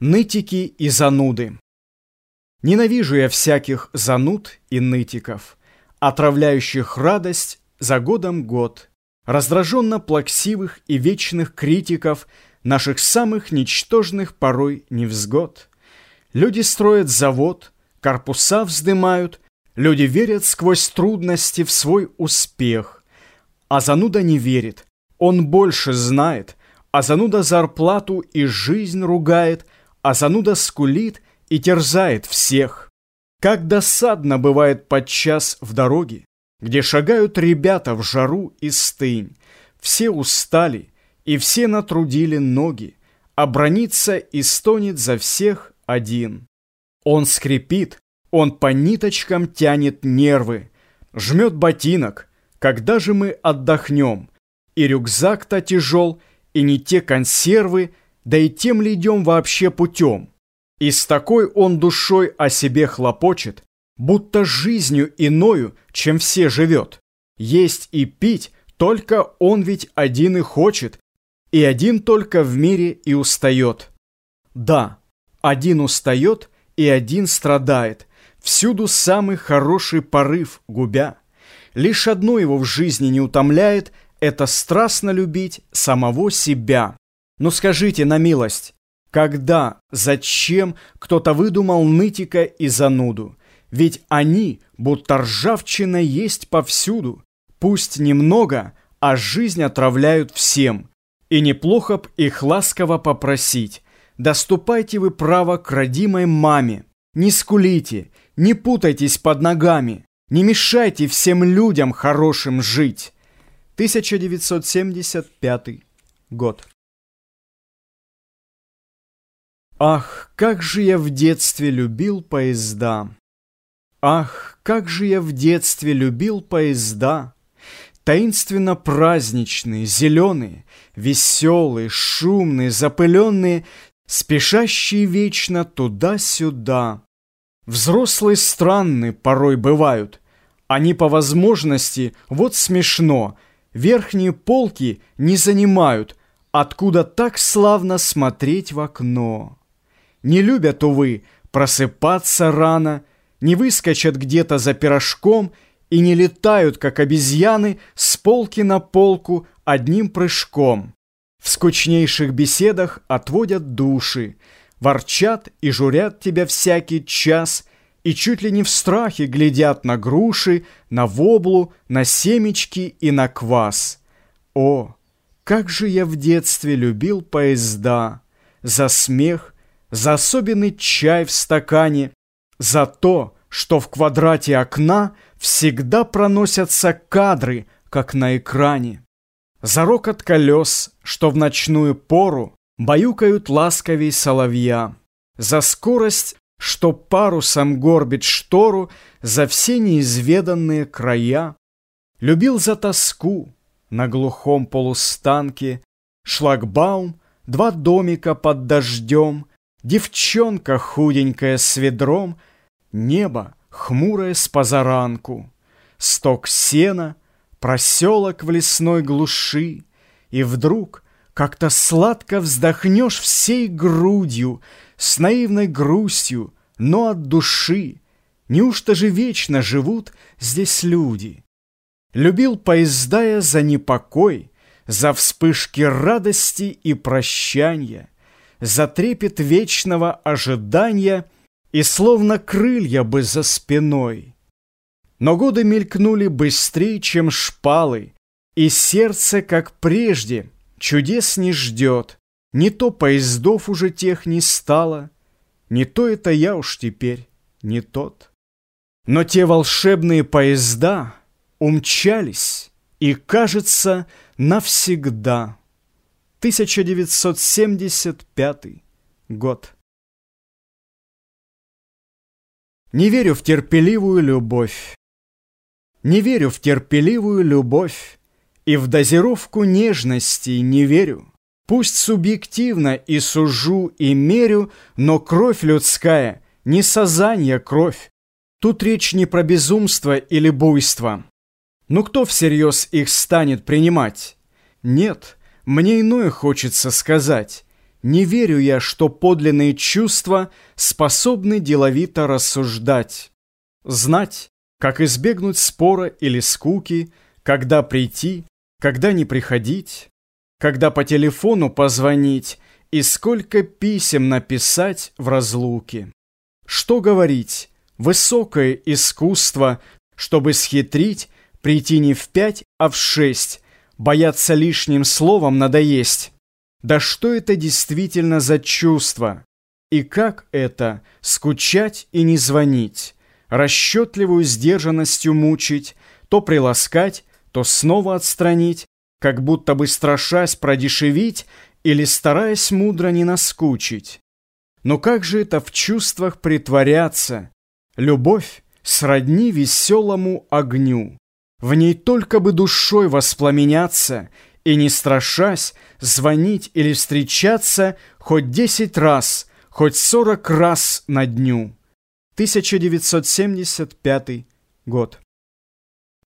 Нытики и зануды. Ненавижу я всяких зануд и нытиков, отравляющих радость за годом год, раздраженно плаксивых и вечных критиков наших самых ничтожных порой невзгод. Люди строят завод, корпуса вздымают, люди верят сквозь трудности в свой успех, а зануда не верит, он больше знает, а зануда зарплату и жизнь ругает – а зануда скулит и терзает всех. Как досадно бывает подчас в дороге, где шагают ребята в жару и стынь. Все устали, и все натрудили ноги, а бронится и стонет за всех один. Он скрипит, он по ниточкам тянет нервы, жмет ботинок, когда же мы отдохнем? И рюкзак-то тяжел, и не те консервы, да и тем ли идем вообще путем? И с такой он душой о себе хлопочет, будто жизнью иною, чем все живет. Есть и пить, только он ведь один и хочет, и один только в мире и устает. Да, один устает и один страдает, всюду самый хороший порыв губя. Лишь одно его в жизни не утомляет – это страстно любить самого себя. Ну скажите на милость, когда, зачем кто-то выдумал нытика и зануду? Ведь они, будто ржавчина, есть повсюду. Пусть немного, а жизнь отравляют всем. И неплохо б их ласково попросить. Доступайте вы право к родимой маме. Не скулите, не путайтесь под ногами. Не мешайте всем людям хорошим жить. 1975 год. Ах, как же я в детстве любил поезда! Ах, как же я в детстве любил поезда! Таинственно праздничные, зеленые, веселые, шумные, запыленные, спешащие вечно туда-сюда. Взрослые странные порой бывают. Они по возможности, вот смешно, верхние полки не занимают, откуда так славно смотреть в окно. Не любят, увы, просыпаться рано, не выскочат где-то за пирожком и не летают, как обезьяны, с полки на полку одним прыжком. В скучнейших беседах отводят души, ворчат и журят тебя всякий час и чуть ли не в страхе глядят на груши, на воблу, на семечки и на квас. О, как же я в детстве любил поезда! За смех, за особенный чай в стакане, за то, что в квадрате окна всегда проносятся кадры, как на экране. За рокот колес, что в ночную пору баюкают ласковей соловья. За скорость, что парусом горбит штору за все неизведанные края. Любил за тоску на глухом полустанке, шлагбаум, два домика под дождем, Девчонка худенькая с ведром, Небо хмурое с позаранку, Сток сена, проселок в лесной глуши, И вдруг как-то сладко вздохнешь всей грудью, С наивной грустью, но от души. Неужто же вечно живут здесь люди? Любил поезда я за непокой, За вспышки радости и прощания, за трепет вечного ожидания И словно крылья бы за спиной. Но годы мелькнули быстрее, чем шпалы, И сердце, как прежде, чудес не ждет. Не то поездов уже тех не стало, Не то это я уж теперь, не тот. Но те волшебные поезда умчались, И, кажется, навсегда. 1975 год. Не верю в терпеливую любовь. Не верю в терпеливую любовь И в дозировку нежности не верю. Пусть субъективно и сужу, и мерю, Но кровь людская не сазанья кровь. Тут речь не про безумство или буйство. Ну кто всерьез их станет принимать? Нет, мне иное хочется сказать. Не верю я, что подлинные чувства способны деловито рассуждать. Знать, как избегнуть спора или скуки, когда прийти, когда не приходить, когда по телефону позвонить и сколько писем написать в разлуке. Что говорить, высокое искусство, чтобы схитрить, прийти не в пять, а в шесть, бояться лишним словом надоесть. Да что это действительно за чувство? И как это скучать и не звонить, расчетливую сдержанностью мучить, то приласкать, то снова отстранить, как будто бы страшась продешевить или стараясь мудро не наскучить. Но как же это в чувствах притворяться? Любовь сродни веселому огню. В ней только бы душой воспламеняться и, не страшась, звонить или встречаться хоть десять раз, хоть сорок раз на дню. 1975 год.